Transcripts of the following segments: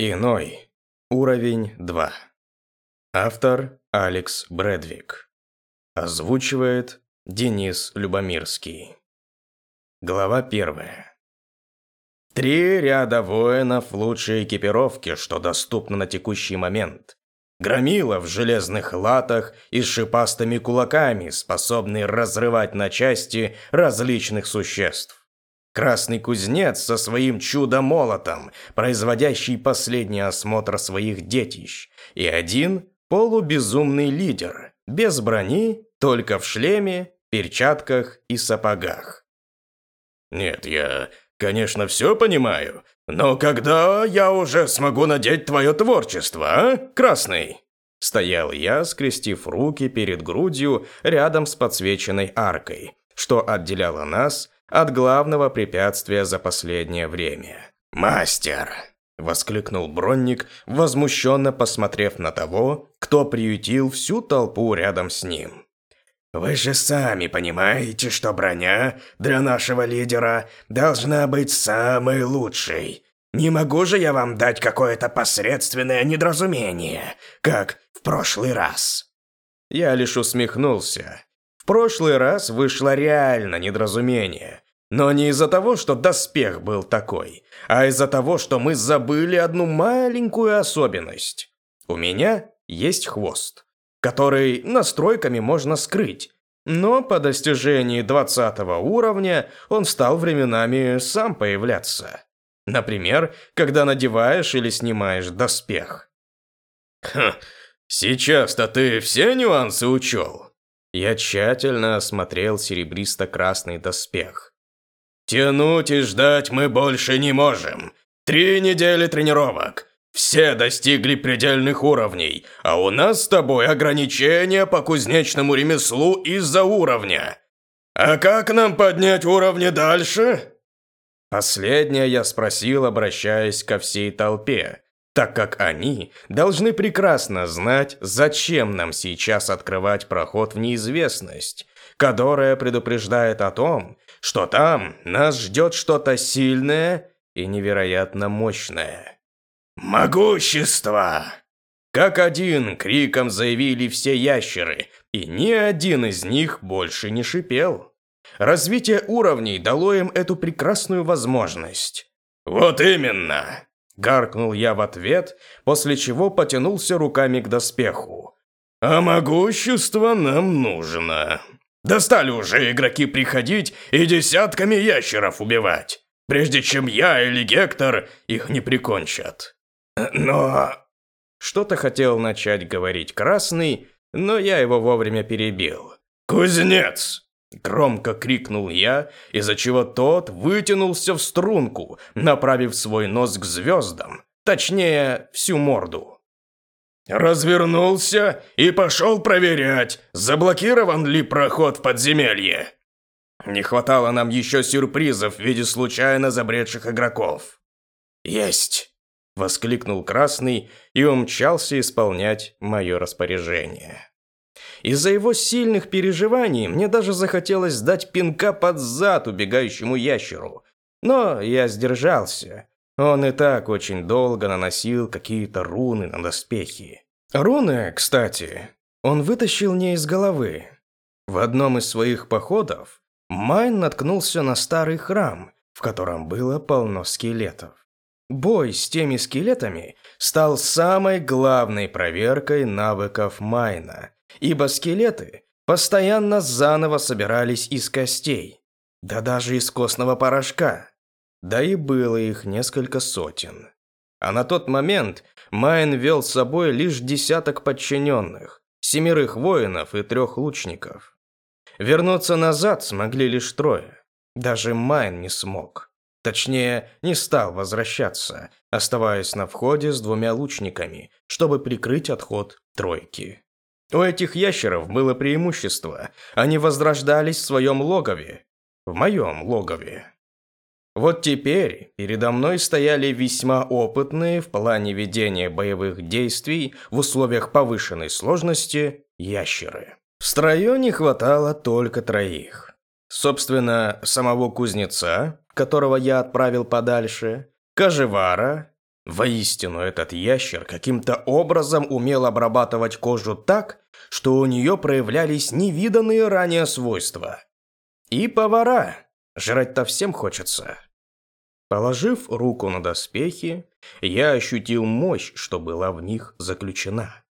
Иной. Уровень 2. Автор Алекс Брэдвик. Озвучивает Денис Любомирский. Глава первая. Три ряда воинов лучшей экипировки, что доступно на текущий момент. Громила в железных латах и с шипастыми кулаками, способный разрывать на части различных существ. Красный кузнец со своим чудо-молотом, производящий последний осмотр своих детищ, и один полубезумный лидер, без брони, только в шлеме, перчатках и сапогах. «Нет, я, конечно, все понимаю, но когда я уже смогу надеть твое творчество, а, Красный?» Стоял я, скрестив руки перед грудью рядом с подсвеченной аркой, что отделяло нас от главного препятствия за последнее время. «Мастер!» – воскликнул Бронник, возмущенно посмотрев на того, кто приютил всю толпу рядом с ним. «Вы же сами понимаете, что броня для нашего лидера должна быть самой лучшей. Не могу же я вам дать какое-то посредственное недоразумение, как в прошлый раз». Я лишь усмехнулся, прошлый раз вышло реально недоразумение. Но не из-за того, что доспех был такой, а из-за того, что мы забыли одну маленькую особенность. У меня есть хвост, который настройками можно скрыть, но по достижении 20 уровня он стал временами сам появляться. Например, когда надеваешь или снимаешь доспех. Хм, сейчас-то ты все нюансы учел? Я тщательно осмотрел серебристо-красный доспех. «Тянуть и ждать мы больше не можем. Три недели тренировок. Все достигли предельных уровней, а у нас с тобой ограничения по кузнечному ремеслу из-за уровня. А как нам поднять уровни дальше?» Последнее я спросил, обращаясь ко всей толпе, так как они должны прекрасно знать, зачем нам сейчас открывать проход в неизвестность, которая предупреждает о том, что там нас ждет что-то сильное и невероятно мощное. «Могущество!» Как один криком заявили все ящеры, и ни один из них больше не шипел. Развитие уровней дало им эту прекрасную возможность. «Вот именно!» Гаркнул я в ответ, после чего потянулся руками к доспеху. «А могущество нам нужно. Достали уже игроки приходить и десятками ящеров убивать, прежде чем я или Гектор их не прикончат. Но...» Что-то хотел начать говорить Красный, но я его вовремя перебил. «Кузнец, Громко крикнул я, из-за чего тот вытянулся в струнку, направив свой нос к звездам, точнее, всю морду. Развернулся и пошел проверять, заблокирован ли проход в подземелье. Не хватало нам еще сюрпризов в виде случайно забредших игроков. «Есть!» – воскликнул Красный и умчался исполнять мое распоряжение. Из-за его сильных переживаний мне даже захотелось дать пинка под зад убегающему ящеру. Но я сдержался. Он и так очень долго наносил какие-то руны на доспехи. Руны, кстати, он вытащил не из головы. В одном из своих походов Майн наткнулся на старый храм, в котором было полно скелетов. Бой с теми скелетами стал самой главной проверкой навыков Майна – ибо скелеты постоянно заново собирались из костей, да даже из костного порошка. Да и было их несколько сотен. А на тот момент Майн вел с собой лишь десяток подчиненных, семерых воинов и трех лучников. Вернуться назад смогли лишь трое. Даже Майн не смог. Точнее, не стал возвращаться, оставаясь на входе с двумя лучниками, чтобы прикрыть отход тройки. У этих ящеров было преимущество. Они возрождались в своем логове. В моем логове. Вот теперь передо мной стояли весьма опытные в плане ведения боевых действий в условиях повышенной сложности ящеры. В строю не хватало только троих. Собственно, самого кузнеца, которого я отправил подальше, Кожевара, Воистину, этот ящер каким-то образом умел обрабатывать кожу так, что у нее проявлялись невиданные ранее свойства. И повара. Жрать-то всем хочется. Положив руку на доспехи, я ощутил мощь, что была в них заключена.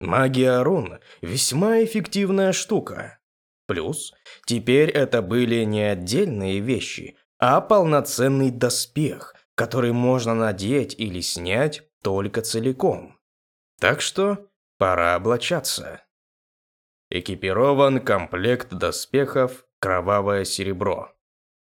Магия рун – весьма эффективная штука. Плюс, теперь это были не отдельные вещи, а полноценный доспех, который можно надеть или снять только целиком. Так что пора облачаться. Экипирован комплект доспехов «Кровавое серебро».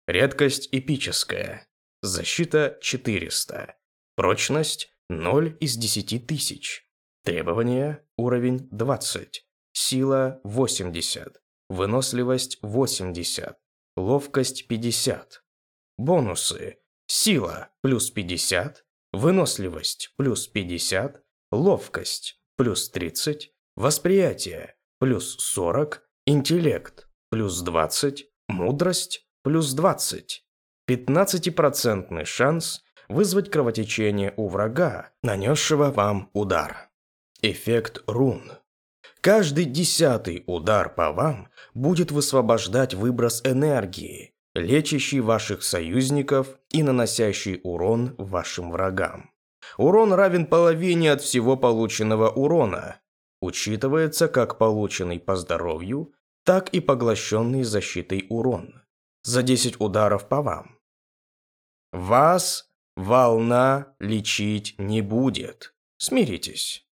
Редкость эпическая. Защита 400. Прочность 0 из 10 тысяч. Требования уровень 20. Сила 80. Выносливость 80. Ловкость 50. Бонусы. Сила плюс 50. Выносливость плюс 50. Ловкость плюс 30. Восприятие плюс 40. Интеллект плюс 20. Мудрость плюс 20. 15% шанс вызвать кровотечение у врага, нанесшего вам удар. Эффект рун. Каждый десятый удар по вам будет высвобождать выброс энергии, лечащий ваших союзников и наносящий урон вашим врагам. Урон равен половине от всего полученного урона. Учитывается как полученный по здоровью, так и поглощенный защитой урон. За 10 ударов по вам. Вас волна лечить не будет. Смиритесь.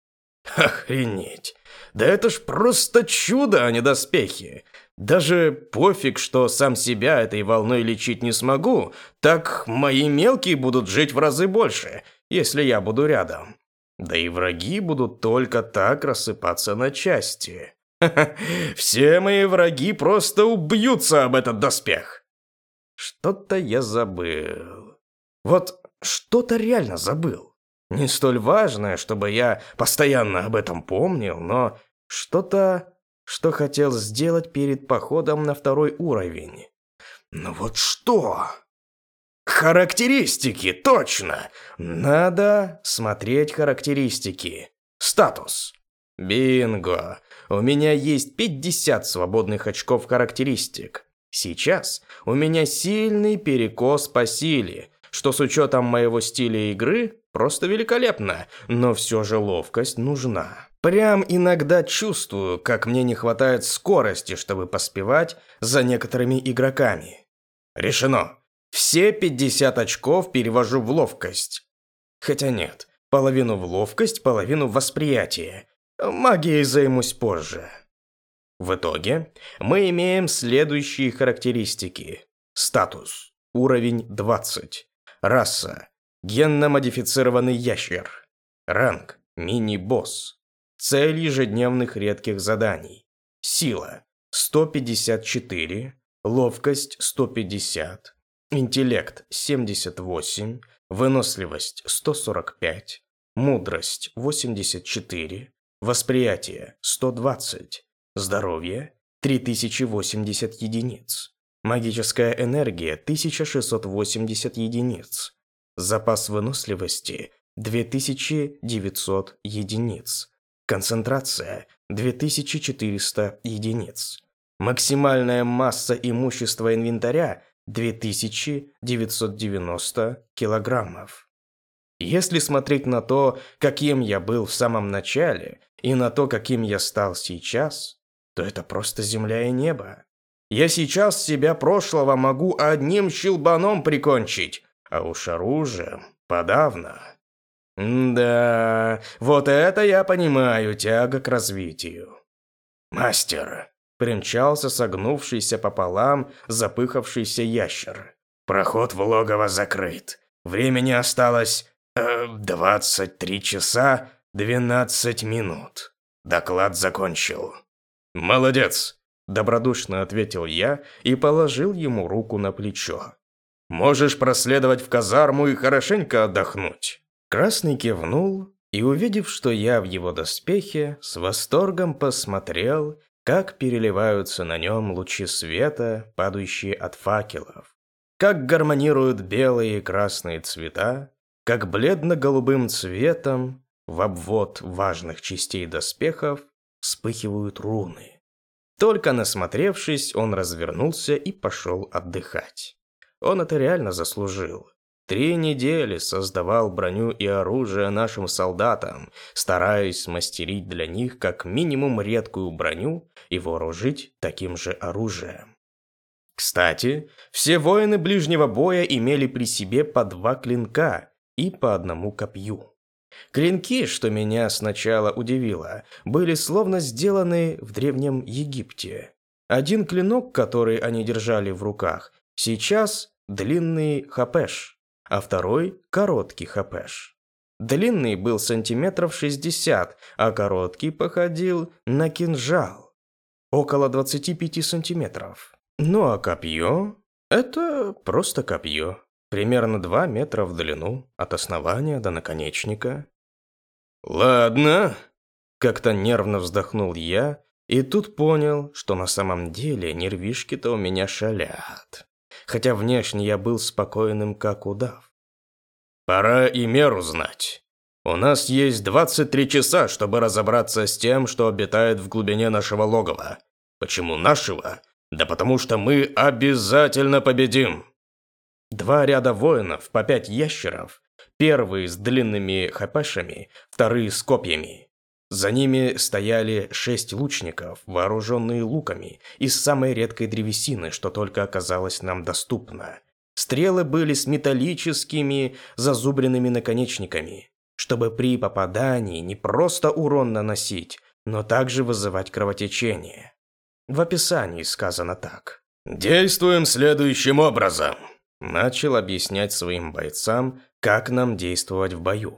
Охренеть. Да это ж просто чудо, а не доспехи. Даже пофиг, что сам себя этой волной лечить не смогу, так мои мелкие будут жить в разы больше, если я буду рядом. Да и враги будут только так рассыпаться на части. Все мои враги просто убьются об этот доспех. Что-то я забыл. Вот что-то реально забыл. Не столь важное, чтобы я постоянно об этом помнил, но что-то, что хотел сделать перед походом на второй уровень. Ну вот что? Характеристики, точно! Надо смотреть характеристики. Статус. Бинго. У меня есть 50 свободных очков характеристик. Сейчас у меня сильный перекос по силе, что с учетом моего стиля игры просто великолепно, но все же ловкость нужна. Прям иногда чувствую, как мне не хватает скорости, чтобы поспевать за некоторыми игроками. Решено. Все 50 очков перевожу в ловкость. Хотя нет, половину в ловкость, половину в восприятие. Магией займусь позже. В итоге мы имеем следующие характеристики. Статус. Уровень 20. Раса. Генно-модифицированный ящер. Ранг. Мини-босс. Цель ежедневных редких заданий. Сила. 154. Ловкость 150. Интеллект 78. Выносливость 145. Мудрость 84. Восприятие 120. Здоровье 3080 единиц. Магическая энергия 1680 единиц. Запас выносливости 2900 единиц. Концентрация 2400 единиц. Максимальная масса имущества инвентаря 2990 килограммов. Если смотреть на то, каким я был в самом начале, и на то, каким я стал сейчас, то это просто земля и небо. Я сейчас себя прошлого могу одним щелбаном прикончить, а уж оружием подавно. Да, вот это я понимаю, тяга к развитию. Мастер, примчался согнувшийся пополам запыхавшийся ящер. Проход в логово закрыт. Времени осталось э, 23 часа 12 минут. Доклад закончил. Молодец, Добродушно ответил я и положил ему руку на плечо. «Можешь проследовать в казарму и хорошенько отдохнуть». Красный кивнул и, увидев, что я в его доспехе, с восторгом посмотрел, как переливаются на нем лучи света, падающие от факелов, как гармонируют белые и красные цвета, как бледно-голубым цветом в обвод важных частей доспехов вспыхивают руны. Только насмотревшись, он развернулся и пошел отдыхать. Он это реально заслужил. Три недели создавал броню и оружие нашим солдатам, стараясь смастерить для них как минимум редкую броню и вооружить таким же оружием. Кстати, все воины ближнего боя имели при себе по два клинка и по одному копью. Клинки, что меня сначала удивило, были словно сделаны в Древнем Египте. Один клинок, который они держали в руках, сейчас длинный хапеш, а второй – короткий хапеш. Длинный был сантиметров 60, а короткий походил на кинжал. Около 25 сантиметров. Ну а копье – это просто копье. Примерно 2 метра в длину, от основания до наконечника. «Ладно», – как-то нервно вздохнул я, и тут понял, что на самом деле нервишки-то у меня шалят. Хотя внешне я был спокойным, как удав. «Пора и меру знать. У нас есть 23 часа, чтобы разобраться с тем, что обитает в глубине нашего логова. Почему нашего? Да потому что мы обязательно победим!» Два ряда воинов по пять ящеров, первые с длинными хапешами, вторые с копьями. За ними стояли шесть лучников, вооруженные луками, из самой редкой древесины, что только оказалось нам доступно. Стрелы были с металлическими зазубренными наконечниками, чтобы при попадании не просто урон наносить, но также вызывать кровотечение. В описании сказано так. «Действуем следующим образом», Начал объяснять своим бойцам, как нам действовать в бою.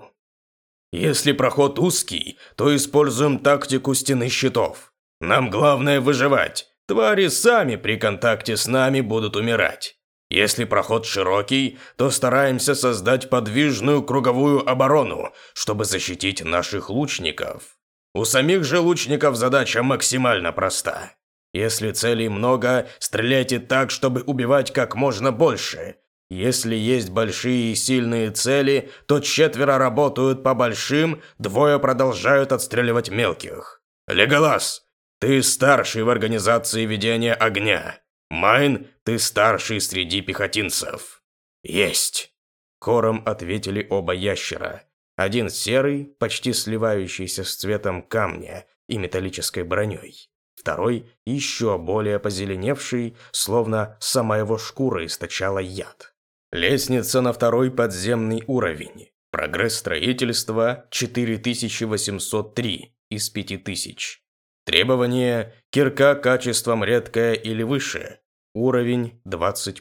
Если проход узкий, то используем тактику стены щитов. Нам главное выживать. Твари сами при контакте с нами будут умирать. Если проход широкий, то стараемся создать подвижную круговую оборону, чтобы защитить наших лучников. У самих же лучников задача максимально проста. Если целей много, стреляйте так, чтобы убивать как можно больше. Если есть большие и сильные цели, то четверо работают по большим, двое продолжают отстреливать мелких. Леголас, ты старший в организации ведения огня. Майн, ты старший среди пехотинцев. Есть. Хором ответили оба ящера. Один серый, почти сливающийся с цветом камня и металлической броней второй еще более позеленевший, словно сама его шкура источала яд. Лестница на второй подземный уровень. Прогресс строительства 4803 из 5000. Требование – кирка качеством редкая или выше. Уровень 20+.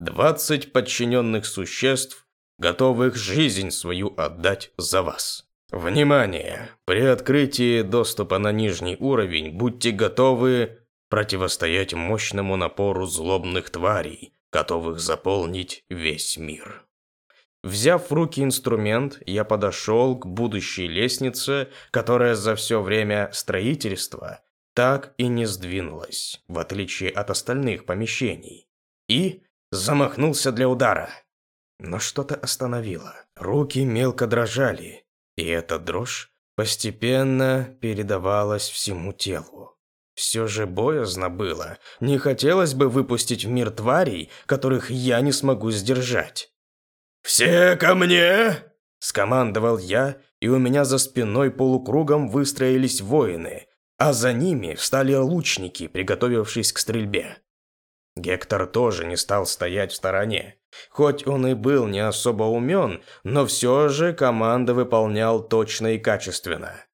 20 подчиненных существ, готовых жизнь свою отдать за вас. Внимание! При открытии доступа на нижний уровень будьте готовы противостоять мощному напору злобных тварей, готовых заполнить весь мир. Взяв в руки инструмент, я подошел к будущей лестнице, которая за все время строительства так и не сдвинулась, в отличие от остальных помещений, и замахнулся для удара. Но что-то остановило. Руки мелко дрожали, и эта дрожь постепенно передавалась всему телу. Все же боязно было. Не хотелось бы выпустить в мир тварей, которых я не смогу сдержать. «Все ко мне!» – скомандовал я, и у меня за спиной полукругом выстроились воины, а за ними встали лучники, приготовившись к стрельбе. Гектор тоже не стал стоять в стороне. Хоть он и был не особо умен, но все же команды выполнял точно и качественно.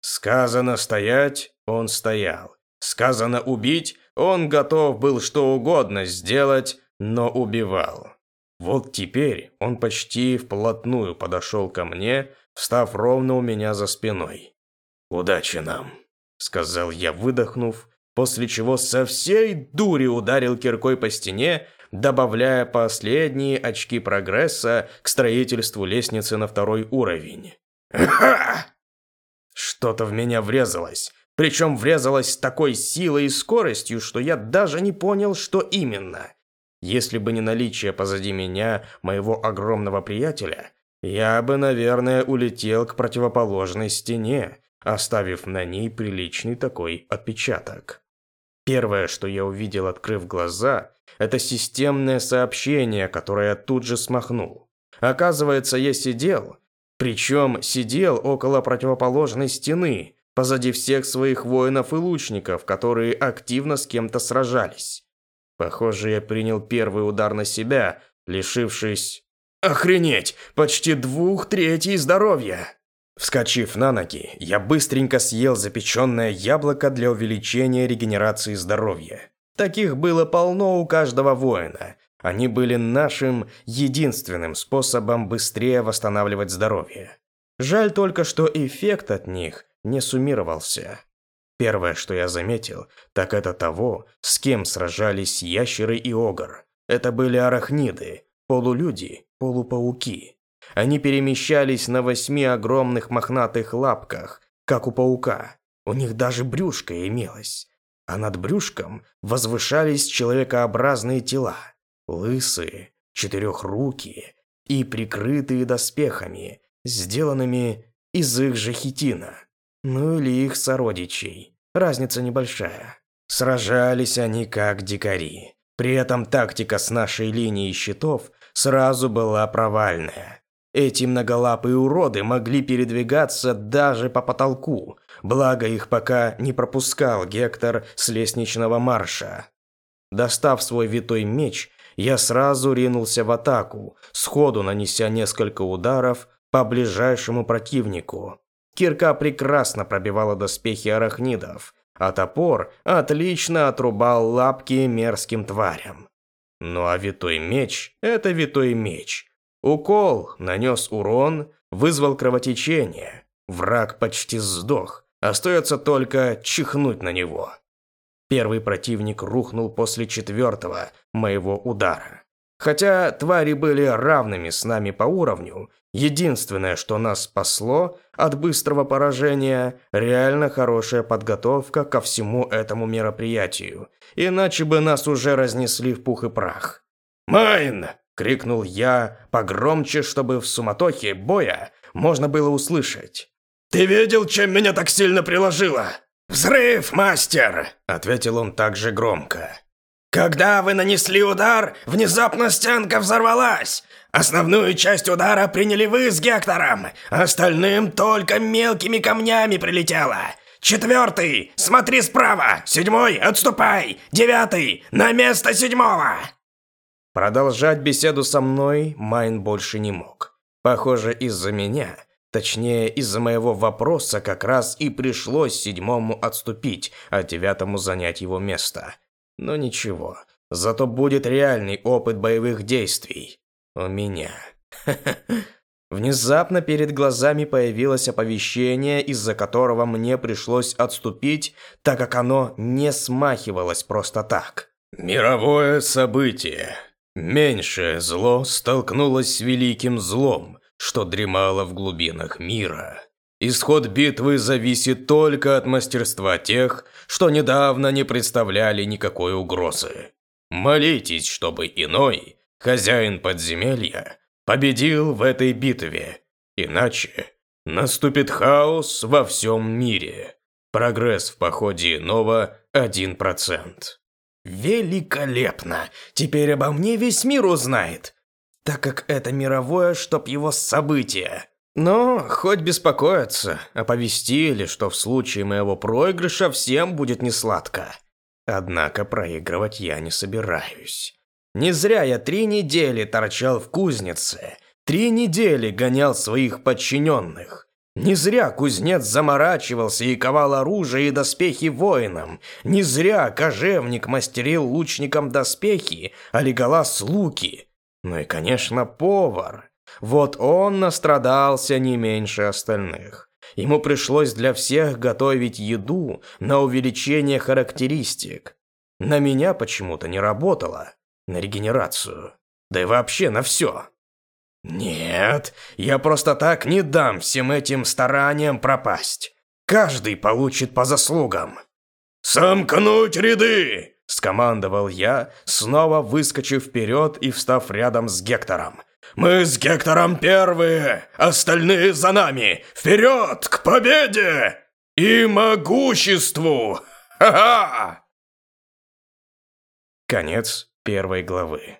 Сказано стоять, он стоял. Сказано убить, он готов был что угодно сделать, но убивал. Вот теперь он почти вплотную подошел ко мне, встав ровно у меня за спиной. «Удачи нам», — сказал я, выдохнув, после чего со всей дури ударил киркой по стене, добавляя последние очки прогресса к строительству лестницы на второй уровень. Что-то в меня врезалось, причем врезалось с такой силой и скоростью, что я даже не понял, что именно. Если бы не наличие позади меня моего огромного приятеля, я бы, наверное, улетел к противоположной стене, оставив на ней приличный такой отпечаток. Первое, что я увидел, открыв глаза, это системное сообщение, которое я тут же смахнул. Оказывается, я сидел, причем сидел около противоположной стены, позади всех своих воинов и лучников, которые активно с кем-то сражались. Похоже, я принял первый удар на себя, лишившись... Охренеть! Почти двух третей здоровья! Вскочив на ноги, я быстренько съел запеченное яблоко для увеличения регенерации здоровья. Таких было полно у каждого воина. Они были нашим единственным способом быстрее восстанавливать здоровье. Жаль только, что эффект от них не суммировался. Первое, что я заметил, так это того, с кем сражались ящеры и огр. Это были арахниды, полулюди, полупауки. Они перемещались на восьми огромных мохнатых лапках, как у паука. У них даже брюшко имелось. А над брюшком возвышались человекообразные тела. Лысые, четырехрукие и прикрытые доспехами, сделанными из их же хитина. Ну или их сородичей. Разница небольшая. Сражались они как дикари. При этом тактика с нашей линией щитов сразу была провальная. Эти многолапые уроды могли передвигаться даже по потолку, благо их пока не пропускал Гектор с лестничного марша. Достав свой витой меч, я сразу ринулся в атаку, сходу нанеся несколько ударов по ближайшему противнику. Кирка прекрасно пробивала доспехи арахнидов, а топор отлично отрубал лапки мерзким тварям. Ну а витой меч – это витой меч. Укол нанес урон, вызвал кровотечение. Враг почти сдох, остается только чихнуть на него. Первый противник рухнул после четвертого моего удара. Хотя твари были равными с нами по уровню, единственное, что нас спасло от быстрого поражения, реально хорошая подготовка ко всему этому мероприятию, иначе бы нас уже разнесли в пух и прах. «Майн!» Крикнул я погромче, чтобы в суматохе боя можно было услышать. «Ты видел, чем меня так сильно приложило?» «Взрыв, мастер!» – ответил он также громко. «Когда вы нанесли удар, внезапно стенка взорвалась. Основную часть удара приняли вы с Гектором, остальным только мелкими камнями прилетело. Четвертый, смотри справа, седьмой, отступай, девятый, на место седьмого!» Продолжать беседу со мной Майн больше не мог. Похоже, из-за меня, точнее, из-за моего вопроса как раз и пришлось седьмому отступить, а девятому занять его место. Но ничего, зато будет реальный опыт боевых действий. У меня. Внезапно перед глазами появилось оповещение, из-за которого мне пришлось отступить, так как оно не смахивалось просто так. «Мировое событие. Меньшее зло столкнулось с великим злом, что дремало в глубинах мира. Исход битвы зависит только от мастерства тех, что недавно не представляли никакой угрозы. Молитесь, чтобы иной, хозяин подземелья, победил в этой битве, иначе наступит хаос во всем мире. Прогресс в походе иного – 1%. Великолепно! Теперь обо мне весь мир узнает, так как это мировое, чтоб его событие. Но хоть беспокоиться, оповестили, что в случае моего проигрыша всем будет несладко. Однако проигрывать я не собираюсь. Не зря я три недели торчал в кузнице, три недели гонял своих подчиненных. Не зря кузнец заморачивался и ковал оружие и доспехи воинам. Не зря кожевник мастерил лучникам доспехи, а Леголас луки. Ну и, конечно, повар. Вот он настрадался не меньше остальных. Ему пришлось для всех готовить еду на увеличение характеристик. На меня почему-то не работало. На регенерацию. Да и вообще на все. Нет, я просто так не дам всем этим стараниям пропасть. Каждый получит по заслугам. «Сомкнуть ряды! Скомандовал я, снова выскочив вперед и встав рядом с Гектором. «Мы с Гектором первые, остальные за нами! Вперед, к победе и могуществу! Ха-ха!» Конец первой главы.